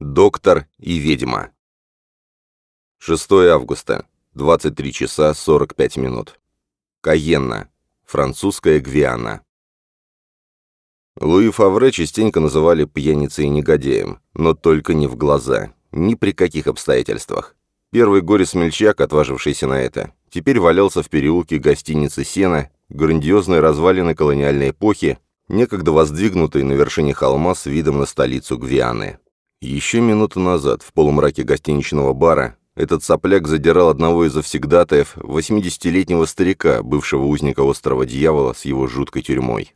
Доктор и ведьма. 6 августа, 23 часа 45 минут. Каенна, французская Гвиана. Луи Фавре частенько называли пьяницей и негодяем, но только не в глаза, ни при каких обстоятельствах. Первый горе-смельчак, отважившийся на это, теперь валялся в переулке гостиницы «Сена», грандиозной развалины колониальной эпохи, некогда воздвигнутой на вершине холма с видом на столицу Гвианы. Еще минуту назад, в полумраке гостиничного бара, этот сопляк задирал одного из завсегдатаев, 80-летнего старика, бывшего узника острова Дьявола с его жуткой тюрьмой.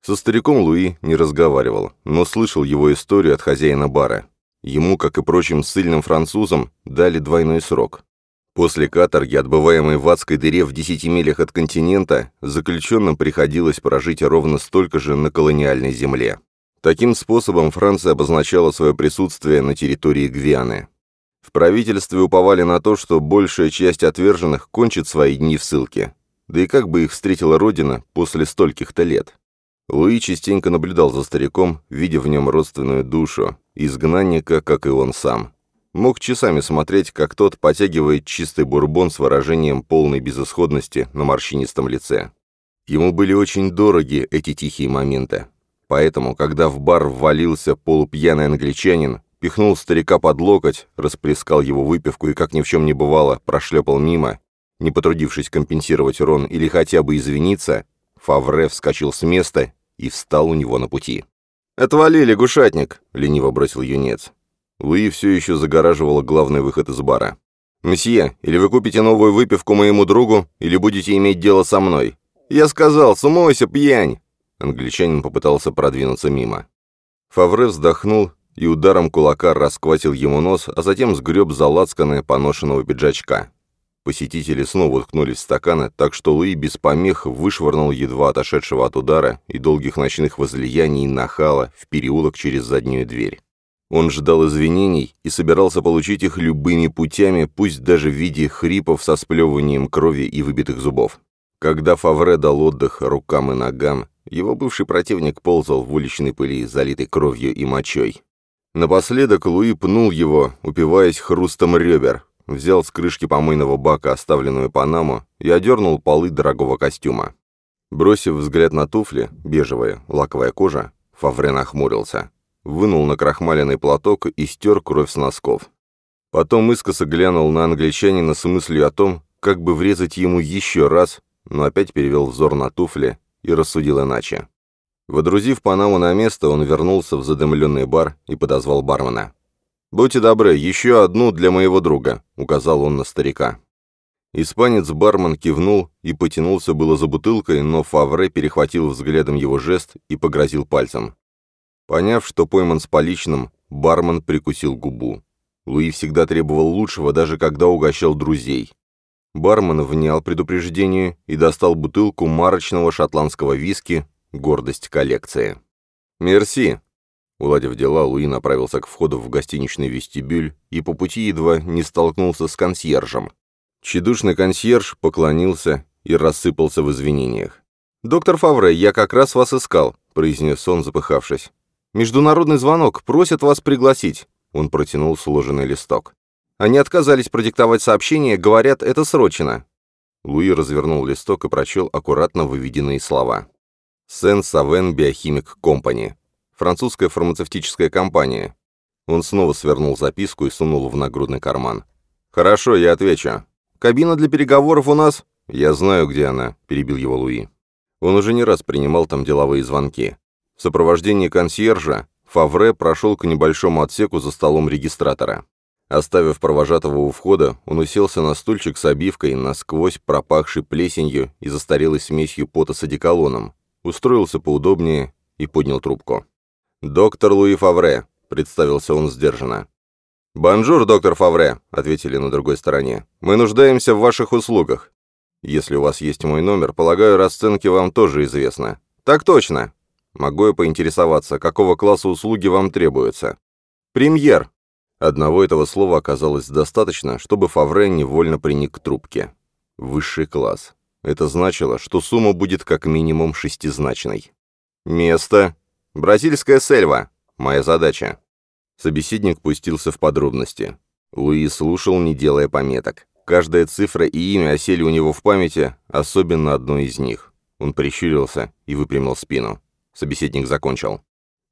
Со стариком Луи не разговаривал, но слышал его историю от хозяина бара. Ему, как и прочим ссыльным французам, дали двойной срок. После каторги, отбываемой в адской дыре в 10 милях от континента, заключенным приходилось прожить ровно столько же на колониальной земле. Таким способом Франция обозначала свое присутствие на территории Гвианы. В правительстве уповали на то, что большая часть отверженных кончит свои дни в ссылке. Да и как бы их встретила Родина после стольких-то лет? Луи частенько наблюдал за стариком, видя в нем родственную душу, изгнанника, как и он сам. Мог часами смотреть, как тот потягивает чистый бурбон с выражением полной безысходности на морщинистом лице. Ему были очень дороги эти тихие моменты. Поэтому, когда в бар ввалился полупьяный англичанин, пихнул старика под локоть, расплескал его выпивку и, как ни в чем не бывало, прошлепал мимо, не потрудившись компенсировать урон или хотя бы извиниться, Фавре вскочил с места и встал у него на пути. «Отвали, лягушатник!» — лениво бросил юнец. Луи все еще загораживала главный выход из бара. «Мсье, или вы купите новую выпивку моему другу, или будете иметь дело со мной. Я сказал, сумойся, пьянь!» Англичанин попытался продвинуться мимо. Фавре вздохнул и ударом кулака расквасил ему нос, а затем сгреб за лацканы поношенного пиджачка. Посетители снова уткнулись в стаканы, так что Луи без помех вышвырнул едва отошедшего от удара и долгих ночных возлияний нахала в переулок через заднюю дверь. Он ждал извинений и собирался получить их любыми путями, пусть даже в виде хрипов со сплевыванием крови и выбитых зубов. Когда Фавре дал отдых рукам и ногам, его бывший противник ползал в уличной пыли, залитой кровью и мочой. Напоследок Луи пнул его, упиваясь хрустом ребер, взял с крышки помойного бака оставленную панаму и одернул полы дорогого костюма. Бросив взгляд на туфли, бежевая, лаковая кожа, Фавре нахмурился. Вынул на крахмаленный платок и стер кровь с носков. Потом искоса глянул на англичанина с мыслью о том, как бы врезать ему еще раз, но опять перевел взор на туфли и рассудил иначе. Водрузив Панаму на место, он вернулся в задымленный бар и подозвал бармена. «Будьте добры, еще одну для моего друга», — указал он на старика. Испанец-бармен кивнул и потянулся было за бутылкой, но Фавре перехватил взглядом его жест и погрозил пальцем. Поняв, что пойман с поличным, бармен прикусил губу. Луи всегда требовал лучшего, даже когда угощал друзей. Бармен внял предупреждению и достал бутылку марочного шотландского виски «Гордость коллекции». «Мерси!» Уладив дела, Луи направился к входу в гостиничный вестибюль и по пути едва не столкнулся с консьержем. Чедушный консьерж поклонился и рассыпался в извинениях. «Доктор Фавре, я как раз вас искал», — произнес он, запыхавшись. «Международный звонок, просят вас пригласить». Он протянул сложенный листок. Они отказались продиктовать сообщение, говорят, это срочно». Луи развернул листок и прочел аккуратно выведенные слова. «Сен-Савен Биохимик Компани. Французская фармацевтическая компания». Он снова свернул записку и сунул в нагрудный карман. «Хорошо, я отвечу. Кабина для переговоров у нас...» «Я знаю, где она», — перебил его Луи. Он уже не раз принимал там деловые звонки. В сопровождении консьержа Фавре прошел к небольшому отсеку за столом регистратора. Оставив провожатого у входа, он уселся на стульчик с обивкой, насквозь пропахший плесенью и застарелой смесью пота с одеколоном, устроился поудобнее и поднял трубку. «Доктор Луи Фавре», — представился он сдержанно. «Бонжур, доктор Фавре», — ответили на другой стороне. «Мы нуждаемся в ваших услугах. Если у вас есть мой номер, полагаю, расценки вам тоже известны». «Так точно». «Могу я поинтересоваться, какого класса услуги вам требуются?» «Премьер», Одного этого слова оказалось достаточно, чтобы Фавре невольно приник к трубке. Высший класс. Это значило, что сумма будет как минимум шестизначной. Место. Бразильская сельва. Моя задача. Собеседник пустился в подробности. Луи слушал, не делая пометок. Каждая цифра и имя осели у него в памяти, особенно одно из них. Он прищурился и выпрямил спину. Собеседник закончил.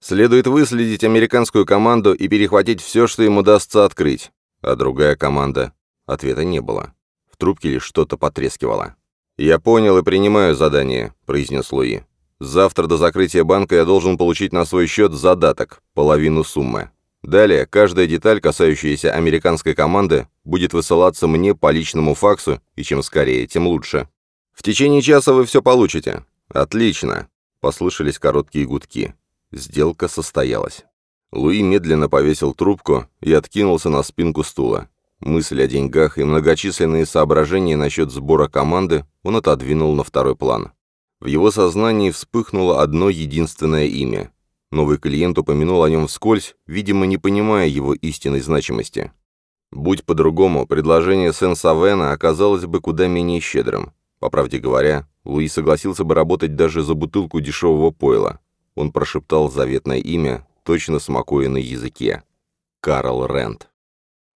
«Следует выследить американскую команду и перехватить все, что им удастся открыть. А другая команда...» Ответа не было. В трубке лишь что-то потрескивало. «Я понял и принимаю задание», — произнес Луи. «Завтра до закрытия банка я должен получить на свой счет задаток, половину суммы. Далее, каждая деталь, касающаяся американской команды, будет высылаться мне по личному факсу, и чем скорее, тем лучше. В течение часа вы все получите. Отлично. Послышались короткие гудки. Сделка состоялась. Луи медленно повесил трубку и откинулся на спинку стула. Мысль о деньгах и многочисленные соображения насчет сбора команды он отодвинул на второй план. В его сознании вспыхнуло одно единственное имя Новый клиент упомянул о нем вскользь, видимо, не понимая его истинной значимости. Будь по-другому, предложение Сен-Савена оказалось бы куда менее щедрым. По правде говоря, Луи согласился бы работать даже за бутылку дешевого пойла. Он прошептал заветное имя, точно смакуя на языке. Карл Рент.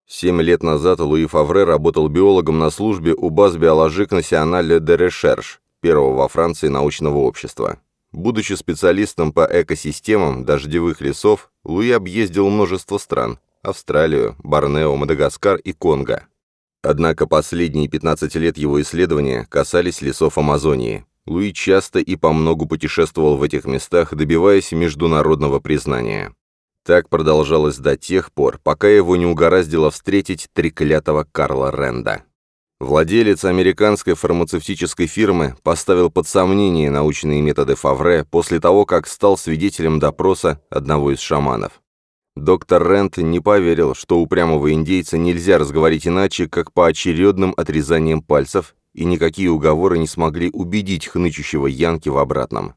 Семь лет назад Луи Фавре работал биологом на службе у баз Биологик Национале де Решерш, первого во Франции научного общества. Будучи специалистом по экосистемам дождевых лесов, Луи объездил множество стран – Австралию, Борнео, Мадагаскар и Конго. Однако последние 15 лет его исследования касались лесов Амазонии. Луи часто и помногу путешествовал в этих местах, добиваясь международного признания. Так продолжалось до тех пор, пока его не угораздило встретить треклятого Карла Ренда. Владелец американской фармацевтической фирмы поставил под сомнение научные методы Фавре после того, как стал свидетелем допроса одного из шаманов. Доктор Рент не поверил, что упрямого индейца нельзя разговорить иначе, как по очередным отрезаниям пальцев, и никакие уговоры не смогли убедить хнычущего Янки в обратном.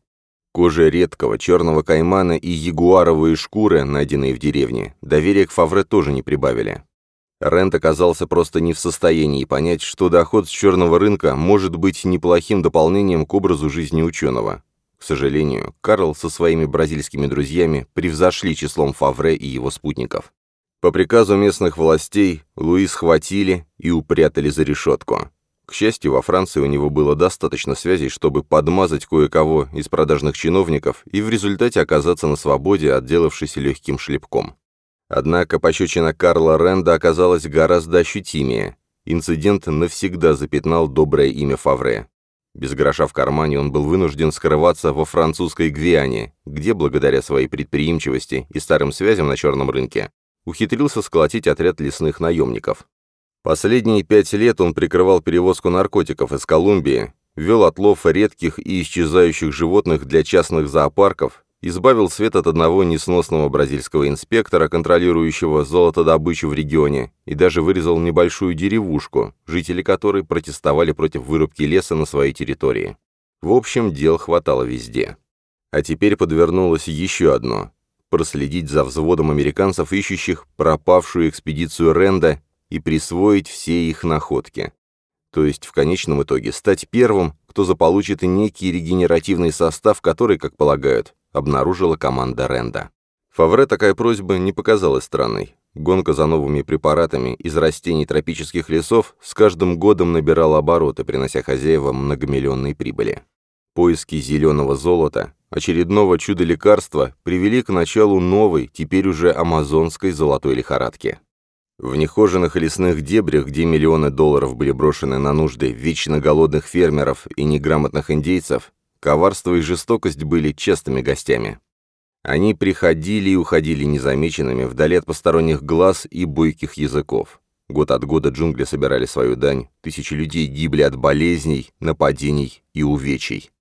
Кожа редкого черного каймана и ягуаровые шкуры, найденные в деревне, доверия к Фавре тоже не прибавили. Рент оказался просто не в состоянии понять, что доход с черного рынка может быть неплохим дополнением к образу жизни ученого. К сожалению, Карл со своими бразильскими друзьями превзошли числом Фавре и его спутников. По приказу местных властей Луи схватили и упрятали за решетку. К счастью, во Франции у него было достаточно связей, чтобы подмазать кое-кого из продажных чиновников и в результате оказаться на свободе, отделавшись легким шлепком. Однако пощечина Карла Ренда оказалась гораздо ощутимее. Инцидент навсегда запятнал доброе имя Фавре. Без гроша в кармане он был вынужден скрываться во французской Гвиане, где, благодаря своей предприимчивости и старым связям на черном рынке, ухитрился сколотить отряд лесных наемников. Последние пять лет он прикрывал перевозку наркотиков из Колумбии, вел отлов редких и исчезающих животных для частных зоопарков избавил свет от одного несносного бразильского инспектора, контролирующего золотодобычу в регионе, и даже вырезал небольшую деревушку, жители которой протестовали против вырубки леса на своей территории. В общем, дел хватало везде. А теперь подвернулось еще одно – проследить за взводом американцев, ищущих пропавшую экспедицию Ренда, и присвоить все их находки. То есть, в конечном итоге, стать первым, кто заполучит некий регенеративный состав, который, как полагают, обнаружила команда Ренда. Фавре такая просьба не показалась странной. Гонка за новыми препаратами из растений тропических лесов с каждым годом набирала обороты, принося хозяевам многомиллионные прибыли. Поиски зеленого золота, очередного чуда-лекарства привели к началу новой, теперь уже амазонской золотой лихорадки. В нехоженных лесных дебрях, где миллионы долларов были брошены на нужды вечно голодных фермеров и неграмотных индейцев, Коварство и жестокость были частыми гостями. Они приходили и уходили незамеченными, вдали от посторонних глаз и бойких языков. Год от года джунгли собирали свою дань, тысячи людей гибли от болезней, нападений и увечий.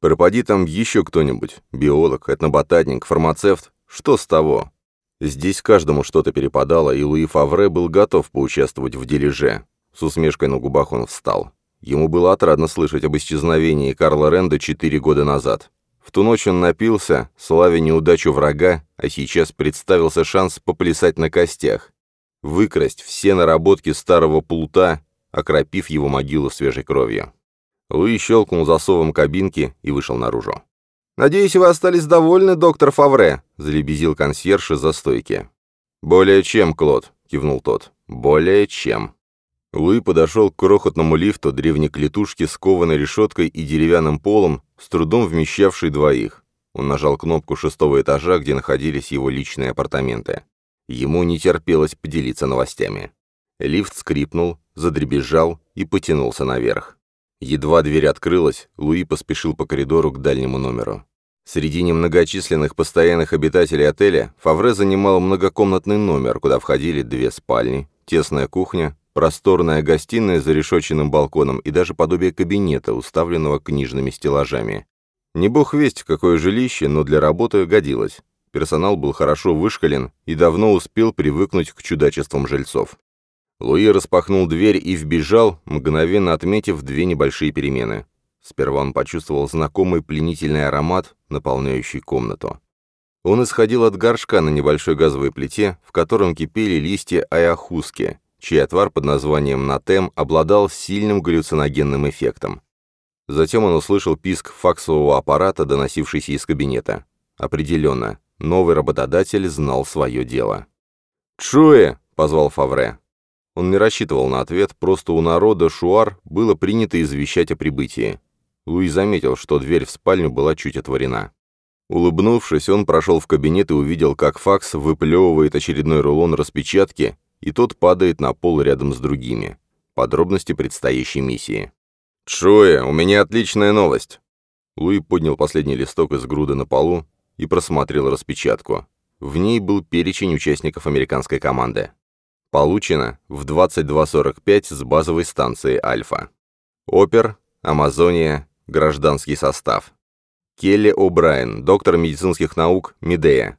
Пропади там еще кто-нибудь, биолог, этноботаник, фармацевт, что с того? Здесь каждому что-то перепадало, и Луи Фавре был готов поучаствовать в дележе. С усмешкой на губах он встал. Ему было отрадно слышать об исчезновении Карла Ренда четыре года назад. В ту ночь он напился, славя неудачу врага, а сейчас представился шанс поплясать на костях, выкрасть все наработки старого плута, окропив его могилу свежей кровью. Луи щелкнул засовом кабинки и вышел наружу. «Надеюсь, вы остались довольны, доктор Фавре», — залебезил консьерж из-за стойки. «Более чем, Клод», — кивнул тот. «Более чем». Луи подошел к крохотному лифту древней клетушки с кованой решеткой и деревянным полом, с трудом вмещавшей двоих. Он нажал кнопку шестого этажа, где находились его личные апартаменты. Ему не терпелось поделиться новостями. Лифт скрипнул, задребезжал и потянулся наверх. Едва дверь открылась, Луи поспешил по коридору к дальнему номеру. Среди немногочисленных постоянных обитателей отеля Фавре занимал многокомнатный номер, куда входили две спальни, тесная кухня, Просторная гостиная с зарешоченным балконом и даже подобие кабинета, уставленного книжными стеллажами. Не бог весть, какое жилище, но для работы годилось. Персонал был хорошо вышкален и давно успел привыкнуть к чудачествам жильцов. Луи распахнул дверь и вбежал, мгновенно отметив две небольшие перемены. Сперва он почувствовал знакомый пленительный аромат, наполняющий комнату. Он исходил от горшка на небольшой газовой плите, в котором кипели листья аяхуски, чей отвар под названием «Натем» обладал сильным галлюциногенным эффектом. Затем он услышал писк факсового аппарата, доносившийся из кабинета. Определенно, новый работодатель знал свое дело. «Чуэ!» — позвал Фавре. Он не рассчитывал на ответ, просто у народа Шуар было принято извещать о прибытии. Луи заметил, что дверь в спальню была чуть отворена. Улыбнувшись, он прошел в кабинет и увидел, как факс выплевывает очередной рулон распечатки и тот падает на пол рядом с другими. Подробности предстоящей миссии. «Чуэ, у меня отличная новость!» Луи поднял последний листок из груды на полу и просмотрел распечатку. В ней был перечень участников американской команды. Получено в 22.45 с базовой станции «Альфа». Опер, Амазония, гражданский состав. Келли О'Брайен, доктор медицинских наук, Медея.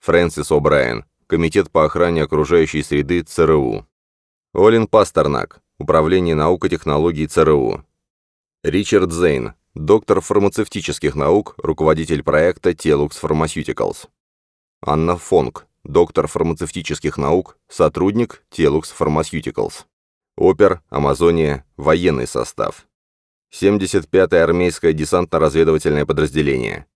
Фрэнсис О'Брайен, Комитет по охране окружающей среды ЦРУ. Олин Пастернак, Управление наук и технологий ЦРУ. Ричард Зейн, доктор фармацевтических наук, руководитель проекта Telux Pharmaceuticals. Анна Фонг, доктор фармацевтических наук, сотрудник Telux Pharmaceuticals. Опер, Амазония, военный состав. 75-е армейское десантно-разведывательное подразделение.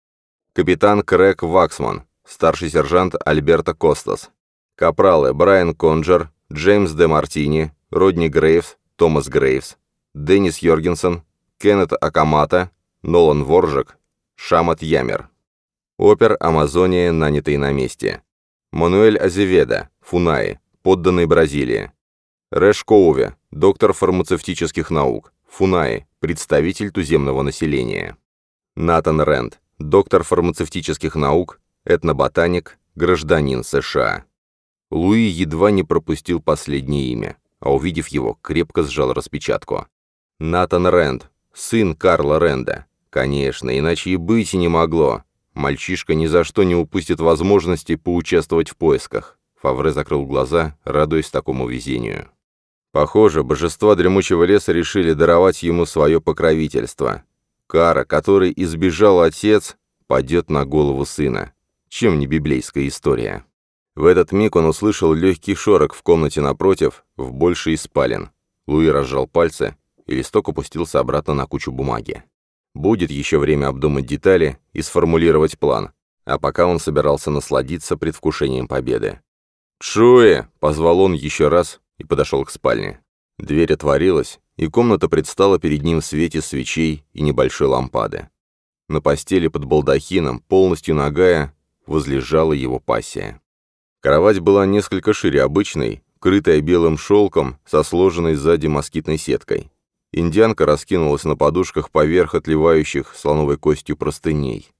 Капитан Крэг Ваксман, старший сержант Альберто Костас, капралы Брайан Конджер, Джеймс Де Мартини, Родни Грейвс, Томас Грейвс, Деннис Йоргенсен, Кеннет Акамата, Нолан Воржек, Шамат Ямер. Опер «Амазония», нанятый на месте. Мануэль Азеведа, Фунаи, подданный Бразилии. Рэш Коуве, доктор фармацевтических наук, Фунаи, представитель туземного населения. Натан Рэнд, доктор фармацевтических наук, этноботаник, гражданин США. Луи едва не пропустил последнее имя, а увидев его, крепко сжал распечатку. Натан Рэнд, сын Карла Рэнда. Конечно, иначе и быть и не могло. Мальчишка ни за что не упустит возможности поучаствовать в поисках. Фавре закрыл глаза, радуясь такому везению. Похоже, божества дремучего леса решили даровать ему свое покровительство. Кара, которой избежал отец, падет на голову сына чем не библейская история. В этот миг он услышал легкий шорох в комнате напротив, в большей спален. Луи разжал пальцы, и листок опустился обратно на кучу бумаги. Будет еще время обдумать детали и сформулировать план, а пока он собирался насладиться предвкушением победы. «Чуэ!» — позвал он еще раз и подошел к спальне. Дверь отворилась, и комната предстала перед ним в свете свечей и небольшой лампады. На постели под балдахином, полностью нагая, возлежала его пассия. Кровать была несколько шире обычной, крытая белым шелком, со сложенной сзади москитной сеткой. Индианка раскинулась на подушках поверх отливающих слоновой костью простыней.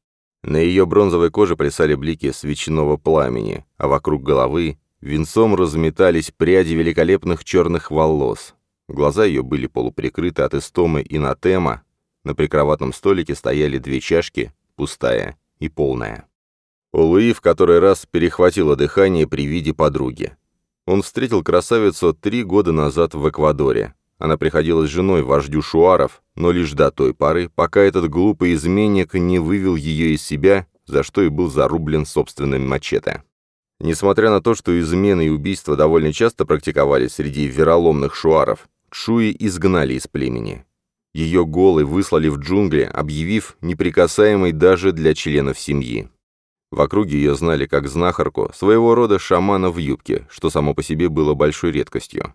На ее бронзовой коже плясали блики свечного пламени, а вокруг головы венцом разметались пряди великолепных черных волос. Глаза ее были полуприкрыты от истомы и натема. На прикроватном столике стояли две чашки, пустая и полная. Луи в который раз перехватило дыхание при виде подруги. Он встретил красавицу три года назад в Эквадоре. Она приходилась женой вождю Шуаров, но лишь до той поры, пока этот глупый изменник не вывел ее из себя, за что и был зарублен собственным мачете. Несмотря на то, что измены и убийства довольно часто практиковались среди вероломных шуаров, Шуи изгнали из племени. Ее голой выслали в джунгли, объявив неприкасаемой даже для членов семьи. В округе ее знали как знахарку, своего рода шамана в юбке, что само по себе было большой редкостью.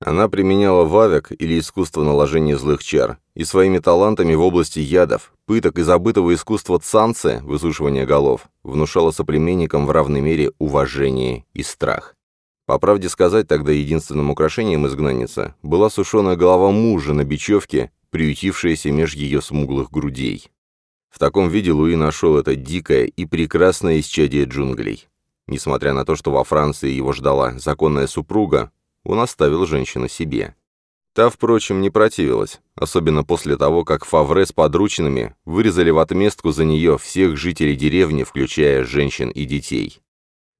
Она применяла вавек или искусство наложения злых чар, и своими талантами в области ядов, пыток и забытого искусства цанцы, высушивания голов, внушала соплеменникам в равной мере уважение и страх. По правде сказать, тогда единственным украшением изгнанницы была сушеная голова мужа на бечевке, приютившаяся меж ее смуглых грудей. В таком виде Луи нашел это дикое и прекрасное исчадие джунглей. Несмотря на то, что во Франции его ждала законная супруга, он оставил женщину себе. Та, впрочем, не противилась, особенно после того, как Фавре с подручными вырезали в отместку за нее всех жителей деревни, включая женщин и детей.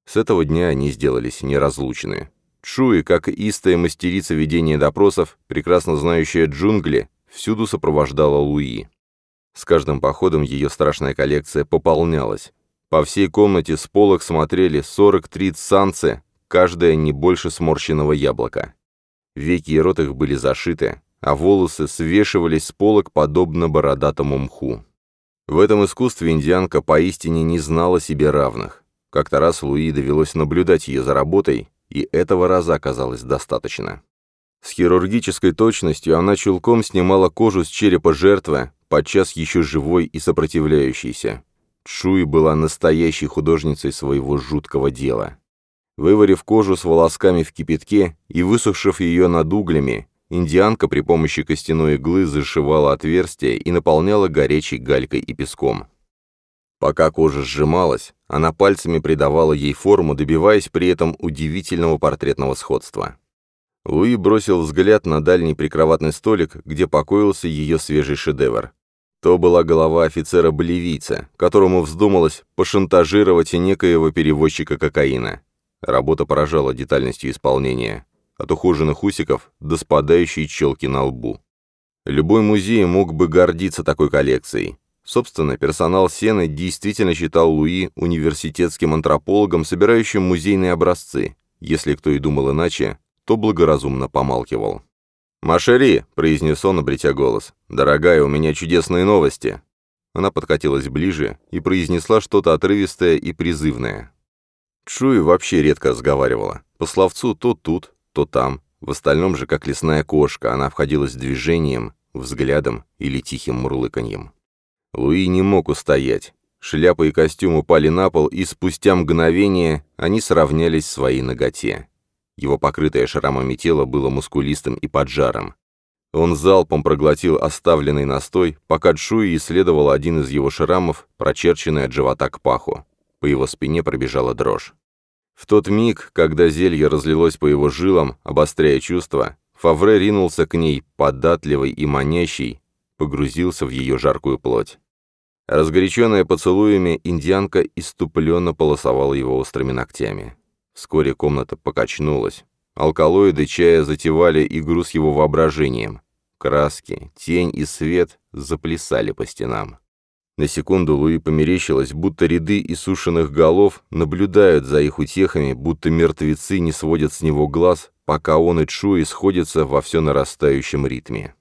С этого дня они сделались неразлучны. Чуи, как истая мастерица ведения допросов, прекрасно знающая джунгли, всюду сопровождала Луи. С каждым походом ее страшная коллекция пополнялась. По всей комнате с полок смотрели 43 цанцы, каждая не больше сморщенного яблока. Веки и рот их были зашиты, а волосы свешивались с полок подобно бородатому мху. В этом искусстве индианка поистине не знала себе равных. Как-то раз Луи довелось наблюдать ее за работой, и этого раза оказалось достаточно. С хирургической точностью она чулком снимала кожу с черепа жертвы, подчас еще живой и сопротивляющейся. Чуи была настоящей художницей своего жуткого дела. Выварив кожу с волосками в кипятке и высушив ее над углями, индианка при помощи костяной иглы зашивала отверстие и наполняла горячей галькой и песком. Пока кожа сжималась, она пальцами придавала ей форму, добиваясь при этом удивительного портретного сходства. Луи бросил взгляд на дальний прикроватный столик, где покоился ее свежий шедевр. То была голова офицера-болевийца, которому вздумалось пошантажировать некоего перевозчика кокаина. Работа поражала детальностью исполнения. От ухоженных усиков до спадающей челки на лбу. Любой музей мог бы гордиться такой коллекцией. Собственно, персонал Сены действительно считал Луи университетским антропологом, собирающим музейные образцы. Если кто и думал иначе, то благоразумно помалкивал. «Машери!» — произнес он, обретя голос. «Дорогая, у меня чудесные новости!» Она подкатилась ближе и произнесла что-то отрывистое и призывное. Шуи вообще редко разговаривала. По словцу то тут, то там. В остальном же, как лесная кошка, она обходилась движением, взглядом или тихим мурлыканьем. Луи не мог устоять. Шляпа и костюм упали на пол, и спустя мгновение они сравнялись в своей ноготе. Его покрытое шрамами тело было мускулистым и поджаром. Он залпом проглотил оставленный настой, пока Джуи исследовал один из его шрамов, прочерченный от живота к паху. По его спине пробежала дрожь. В тот миг, когда зелье разлилось по его жилам, обостряя чувства, Фавре ринулся к ней, податливый и манящий, погрузился в ее жаркую плоть. Разгоряченная поцелуями, индианка иступленно полосовала его острыми ногтями. Вскоре комната покачнулась. Алкалоиды чая затевали игру с его воображением. Краски, тень и свет заплясали по стенам. На секунду Луи померещилось, будто ряды иссушенных голов наблюдают за их утехами, будто мертвецы не сводят с него глаз, пока он и Чуи сходятся во все нарастающем ритме.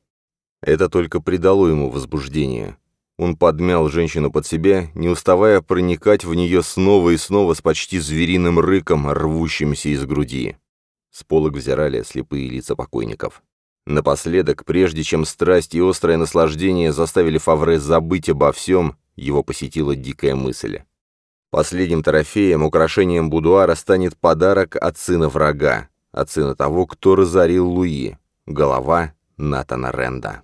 Это только придало ему возбуждение. Он подмял женщину под себя, не уставая проникать в нее снова и снова с почти звериным рыком, рвущимся из груди. С полок взирали слепые лица покойников. Напоследок, прежде чем страсть и острое наслаждение заставили Фавре забыть обо всем, его посетила дикая мысль. Последним трофеем, украшением будуара станет подарок от сына врага, от сына того, кто разорил Луи, голова Натана Ренда.